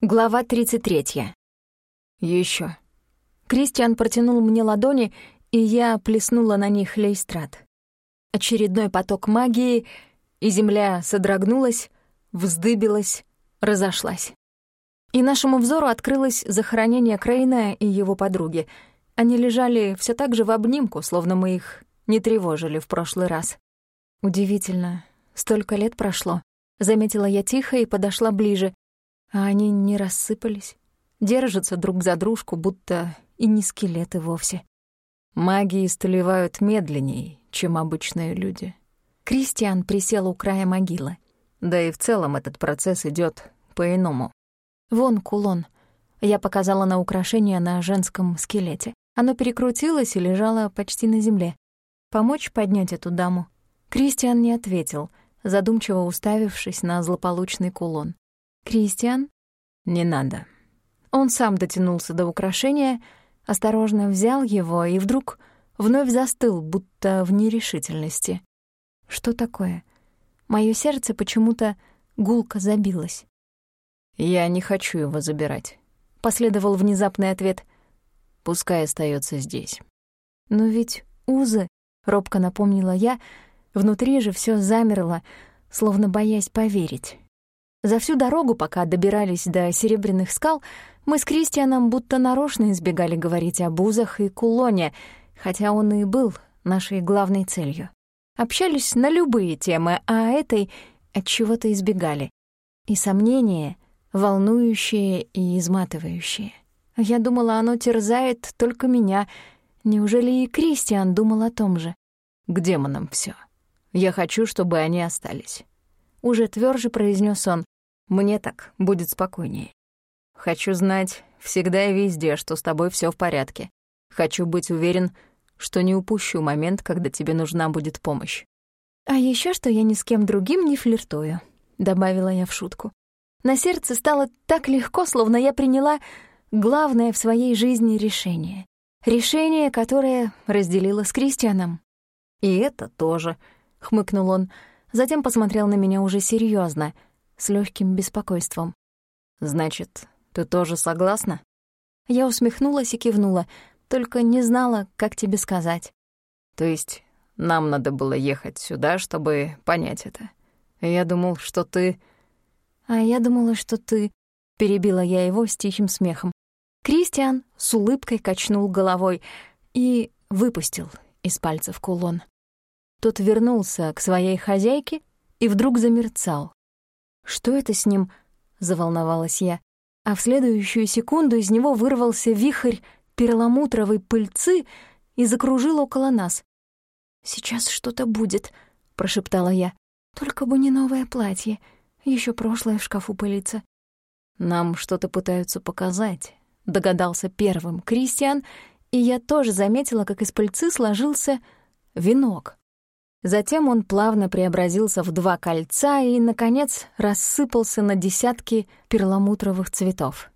Глава 33. Еще. Кристиан протянул мне ладони, и я плеснула на них лейстрат. Очередной поток магии, и земля содрогнулась, вздыбилась, разошлась. И нашему взору открылось захоронение Крейна и его подруги. Они лежали все так же в обнимку, словно мы их не тревожили в прошлый раз. Удивительно, столько лет прошло. Заметила я тихо и подошла ближе, а они не рассыпались, держатся друг за дружку, будто и не скелеты вовсе. Маги истлевают медленнее, чем обычные люди. Кристиан присел у края могилы. Да и в целом этот процесс идет по-иному. Вон кулон. Я показала на украшение на женском скелете. Оно перекрутилось и лежало почти на земле. Помочь поднять эту даму? Кристиан не ответил, задумчиво уставившись на злополучный кулон. «Кристиан?» «Не надо». Он сам дотянулся до украшения, осторожно взял его и вдруг вновь застыл, будто в нерешительности. Что такое? Моё сердце почему-то гулко забилось. «Я не хочу его забирать», — последовал внезапный ответ. «Пускай остается здесь». «Но ведь узы», — робко напомнила я, внутри же все замерло, словно боясь поверить. За всю дорогу, пока добирались до Серебряных скал, мы с Кристианом будто нарочно избегали говорить о бузах и кулоне, хотя он и был нашей главной целью. Общались на любые темы, а этой от чего-то избегали. И сомнения, волнующие и изматывающие. Я думала, оно терзает только меня. Неужели и Кристиан думал о том же? К демонам все. Я хочу, чтобы они остались. Уже тверже произнес он. Мне так будет спокойнее. Хочу знать всегда и везде, что с тобой все в порядке. Хочу быть уверен, что не упущу момент, когда тебе нужна будет помощь. А еще что я ни с кем другим не флиртую, добавила я в шутку. На сердце стало так легко, словно я приняла главное в своей жизни решение. Решение, которое разделила с Кристианом. «И это тоже», — хмыкнул он, затем посмотрел на меня уже серьезно, с легким беспокойством. «Значит, ты тоже согласна?» Я усмехнулась и кивнула, только не знала, как тебе сказать. «То есть нам надо было ехать сюда, чтобы понять это. Я думал, что ты...» «А я думала, что ты...» — перебила я его с тихим смехом. Кристиан с улыбкой качнул головой и выпустил из пальцев кулон. Тот вернулся к своей хозяйке и вдруг замерцал. «Что это с ним?» — заволновалась я. А в следующую секунду из него вырвался вихрь перламутровой пыльцы и закружил около нас. «Сейчас что-то будет», — прошептала я. «Только бы не новое платье. Еще прошлое в шкафу пылится». «Нам что-то пытаются показать», — догадался первым Кристиан, и я тоже заметила, как из пыльцы сложился венок. Затем он плавно преобразился в два кольца и, наконец, рассыпался на десятки перламутровых цветов.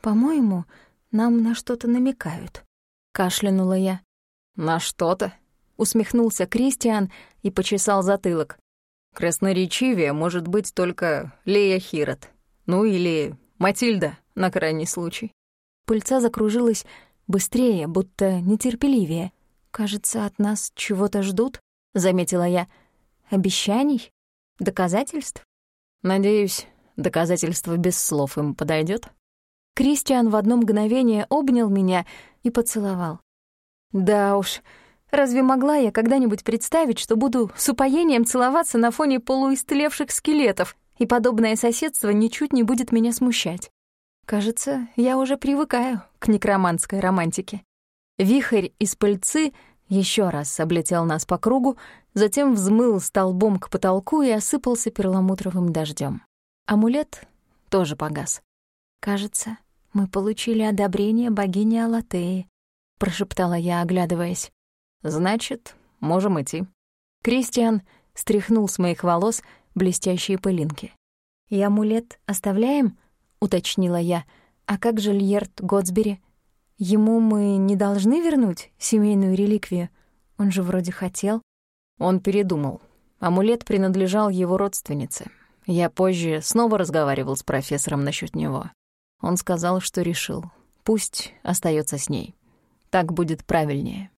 «По-моему, нам на что-то намекают», — кашлянула я. «На что-то?» — усмехнулся Кристиан и почесал затылок. «Красноречивее может быть только Лея Хирот. Ну или Матильда, на крайний случай». Пыльца закружилась быстрее, будто нетерпеливее. «Кажется, от нас чего-то ждут?» — заметила я. «Обещаний? Доказательств?» «Надеюсь, доказательство без слов им подойдет. Кристиан в одно мгновение обнял меня и поцеловал. «Да уж, разве могла я когда-нибудь представить, что буду с упоением целоваться на фоне полуистлевших скелетов, и подобное соседство ничуть не будет меня смущать? Кажется, я уже привыкаю к некроманской романтике». Вихрь из пыльцы — еще раз облетел нас по кругу, затем взмыл столбом к потолку и осыпался перламутровым дождем. Амулет тоже погас. «Кажется, мы получили одобрение богини Алатеи», — прошептала я, оглядываясь. «Значит, можем идти». Кристиан стряхнул с моих волос блестящие пылинки. «И амулет оставляем?» — уточнила я. «А как же Льерт Готсбери?» Ему мы не должны вернуть семейную реликвию? Он же вроде хотел. Он передумал. Амулет принадлежал его родственнице. Я позже снова разговаривал с профессором насчет него. Он сказал, что решил. Пусть остается с ней. Так будет правильнее.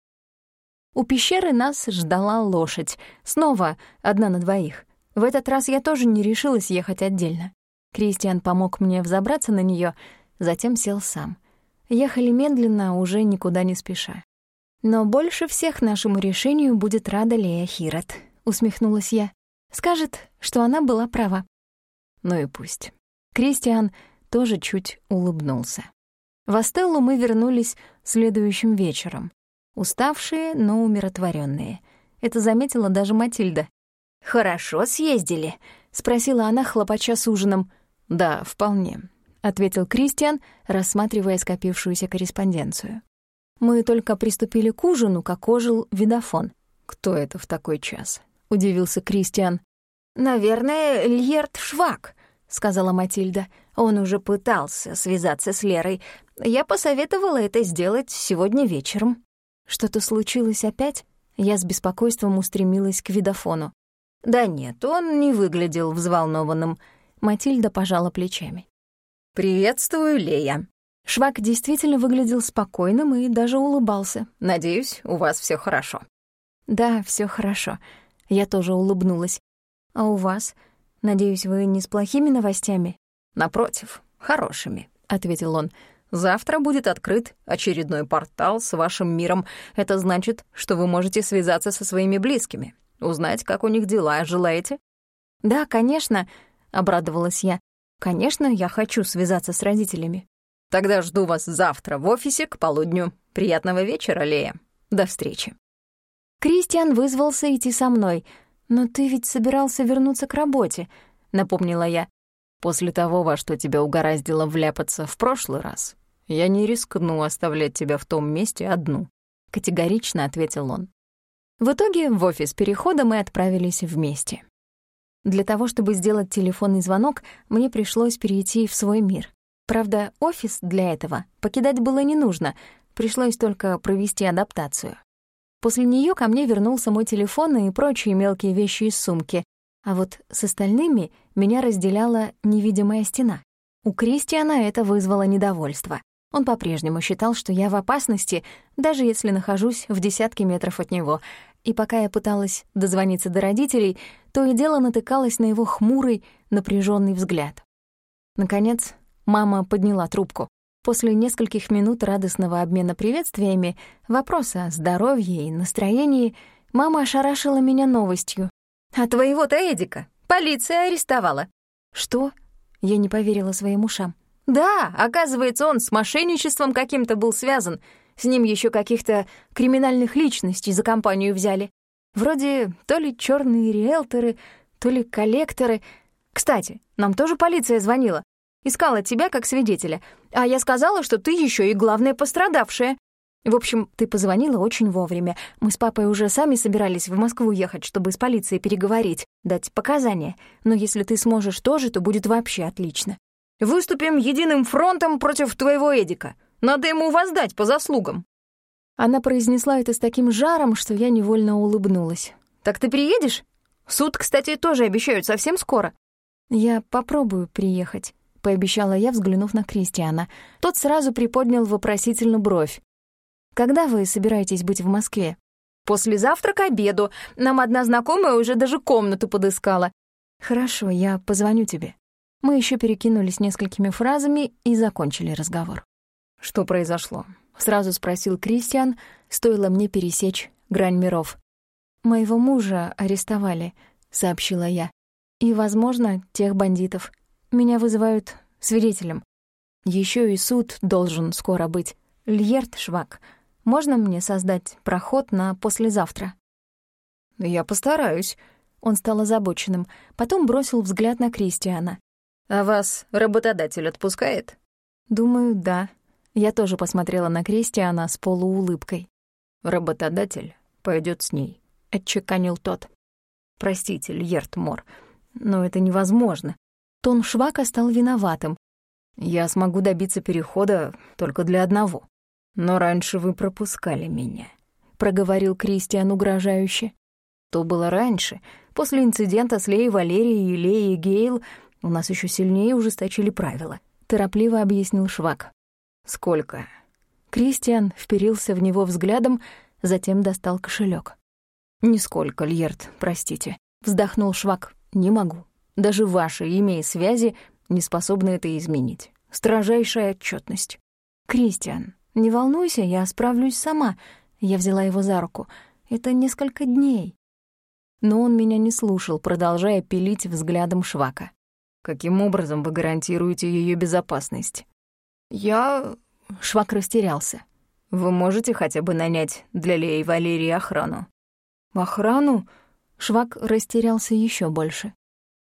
У пещеры нас ждала лошадь. Снова одна на двоих. В этот раз я тоже не решилась ехать отдельно. Кристиан помог мне взобраться на нее, затем сел сам. Ехали медленно, уже никуда не спеша. «Но больше всех нашему решению будет рада Лея Хирот», — усмехнулась я. «Скажет, что она была права». Ну и пусть. Кристиан тоже чуть улыбнулся. В Астеллу мы вернулись следующим вечером. Уставшие, но умиротворенные. Это заметила даже Матильда. «Хорошо съездили?» — спросила она, хлопача с ужином. «Да, вполне», — ответил Кристиан, рассматривая скопившуюся корреспонденцию. Мы только приступили к ужину, как ожил видофон. «Кто это в такой час?» — удивился Кристиан. «Наверное, Льерт Швак», — сказала Матильда. «Он уже пытался связаться с Лерой. Я посоветовала это сделать сегодня вечером». «Что-то случилось опять?» Я с беспокойством устремилась к видофону. «Да нет, он не выглядел взволнованным». Матильда пожала плечами. «Приветствую, Лея». Швак действительно выглядел спокойным и даже улыбался. «Надеюсь, у вас все хорошо». «Да, все хорошо». Я тоже улыбнулась. «А у вас? Надеюсь, вы не с плохими новостями?» «Напротив, хорошими», — ответил он. «Завтра будет открыт очередной портал с вашим миром. Это значит, что вы можете связаться со своими близкими, узнать, как у них дела. Желаете?» «Да, конечно», — обрадовалась я. «Конечно, я хочу связаться с родителями». «Тогда жду вас завтра в офисе к полудню. Приятного вечера, Лея. До встречи». Кристиан вызвался идти со мной — «Но ты ведь собирался вернуться к работе», — напомнила я. «После того, во что тебя угораздило вляпаться в прошлый раз, я не рискну оставлять тебя в том месте одну», — категорично ответил он. В итоге в офис перехода мы отправились вместе. Для того, чтобы сделать телефонный звонок, мне пришлось перейти в свой мир. Правда, офис для этого покидать было не нужно, пришлось только провести адаптацию. После нее ко мне вернулся мой телефон и прочие мелкие вещи из сумки, а вот с остальными меня разделяла невидимая стена. У Кристиана это вызвало недовольство. Он по-прежнему считал, что я в опасности, даже если нахожусь в десятке метров от него. И пока я пыталась дозвониться до родителей, то и дело натыкалась на его хмурый, напряженный взгляд. Наконец, мама подняла трубку. После нескольких минут радостного обмена приветствиями, вопроса о здоровье и настроении, мама ошарашила меня новостью. «А твоего-то Эдика полиция арестовала». «Что?» Я не поверила своим ушам. «Да, оказывается, он с мошенничеством каким-то был связан. С ним еще каких-то криминальных личностей за компанию взяли. Вроде то ли черные риэлторы, то ли коллекторы. Кстати, нам тоже полиция звонила. Искала тебя как свидетеля. А я сказала, что ты еще и главная пострадавшая. В общем, ты позвонила очень вовремя. Мы с папой уже сами собирались в Москву ехать, чтобы с полицией переговорить, дать показания. Но если ты сможешь тоже, то будет вообще отлично. Выступим единым фронтом против твоего Эдика. Надо ему воздать по заслугам». Она произнесла это с таким жаром, что я невольно улыбнулась. «Так ты приедешь? Суд, кстати, тоже обещают совсем скоро». «Я попробую приехать». — пообещала я, взглянув на Кристиана. Тот сразу приподнял вопросительно бровь. «Когда вы собираетесь быть в Москве?» «Послезавтра к обеду. Нам одна знакомая уже даже комнату подыскала». «Хорошо, я позвоню тебе». Мы еще перекинулись несколькими фразами и закончили разговор. «Что произошло?» — сразу спросил Кристиан, стоило мне пересечь грань миров. «Моего мужа арестовали», — сообщила я. «И, возможно, тех бандитов». Меня вызывают свидетелем. Еще и суд должен скоро быть. Льерт Швак, можно мне создать проход на послезавтра?» «Я постараюсь». Он стал озабоченным, потом бросил взгляд на Кристиана. «А вас работодатель отпускает?» «Думаю, да». Я тоже посмотрела на Кристиана с полуулыбкой. «Работодатель пойдет с ней», — отчеканил тот. «Простите, Льерт Мор, но это невозможно. Тон Швака стал виноватым. «Я смогу добиться перехода только для одного. Но раньше вы пропускали меня», — проговорил Кристиан угрожающе. «То было раньше. После инцидента с Леей Валерией и Леей Гейл у нас еще сильнее ужесточили правила. торопливо объяснил Швак. «Сколько?» Кристиан вперился в него взглядом, затем достал кошелек. «Нисколько, Льерт, простите», — вздохнул Швак. «Не могу. Даже ваши имя и связи не способны это изменить. Строжайшая отчетность. «Кристиан, не волнуйся, я справлюсь сама». Я взяла его за руку. «Это несколько дней». Но он меня не слушал, продолжая пилить взглядом Швака. «Каким образом вы гарантируете ее безопасность?» «Я...» — Швак растерялся. «Вы можете хотя бы нанять для Леи Валерии охрану?» «Охрану?» Швак растерялся еще больше.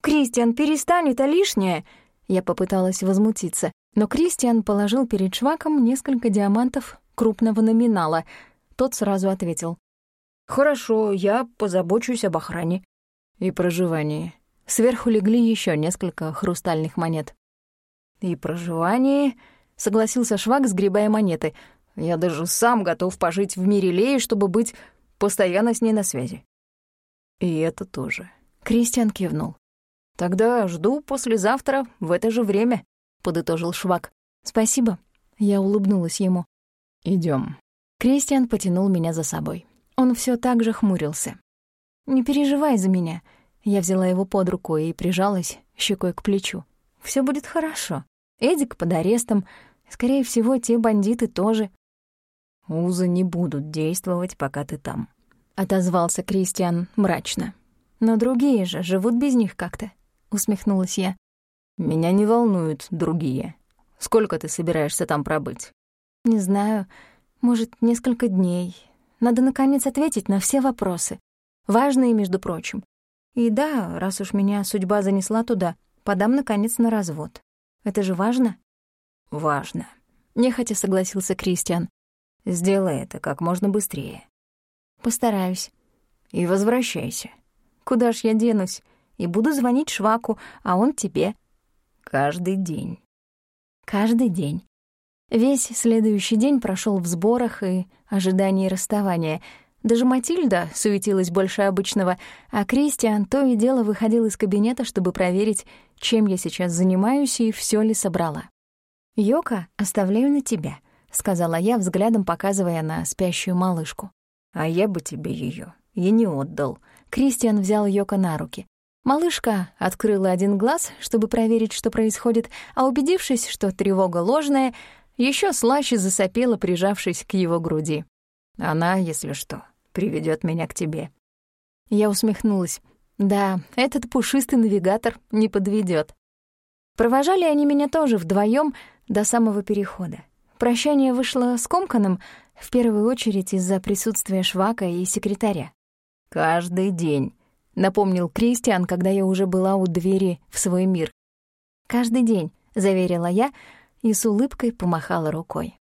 «Кристиан, перестань, это лишнее!» Я попыталась возмутиться, но Кристиан положил перед Шваком несколько диамантов крупного номинала. Тот сразу ответил. «Хорошо, я позабочусь об охране и проживании». Сверху легли еще несколько хрустальных монет. «И проживание...» — согласился Швак, сгребая монеты. «Я даже сам готов пожить в мире Леи, чтобы быть постоянно с ней на связи». «И это тоже». Кристиан кивнул. «Тогда жду послезавтра в это же время», — подытожил Швак. «Спасибо». Я улыбнулась ему. Идем. Кристиан потянул меня за собой. Он все так же хмурился. «Не переживай за меня». Я взяла его под руку и прижалась щекой к плечу. Все будет хорошо. Эдик под арестом. Скорее всего, те бандиты тоже. «Узы не будут действовать, пока ты там», — отозвался Кристиан мрачно. «Но другие же живут без них как-то. — усмехнулась я. «Меня не волнуют другие. Сколько ты собираешься там пробыть?» «Не знаю. Может, несколько дней. Надо, наконец, ответить на все вопросы. Важные, между прочим. И да, раз уж меня судьба занесла туда, подам, наконец, на развод. Это же важно?» «Важно», — нехотя согласился Кристиан. «Сделай это как можно быстрее». «Постараюсь». «И возвращайся». «Куда ж я денусь? и буду звонить Шваку, а он тебе. Каждый день. Каждый день. Весь следующий день прошел в сборах и ожидании расставания. Даже Матильда суетилась больше обычного, а Кристиан то и дело выходил из кабинета, чтобы проверить, чем я сейчас занимаюсь и все ли собрала. «Йока оставляю на тебя», — сказала я, взглядом показывая на спящую малышку. «А я бы тебе ее и не отдал». Кристиан взял Йока на руки. Малышка открыла один глаз, чтобы проверить, что происходит, а убедившись, что тревога ложная, еще слаще засопела, прижавшись к его груди. «Она, если что, приведет меня к тебе». Я усмехнулась. Да, этот пушистый навигатор не подведет. Провожали они меня тоже вдвоем до самого перехода. Прощание вышло скомканным, в первую очередь из-за присутствия Швака и секретаря. «Каждый день», напомнил Кристиан, когда я уже была у двери в свой мир. «Каждый день», — заверила я и с улыбкой помахала рукой.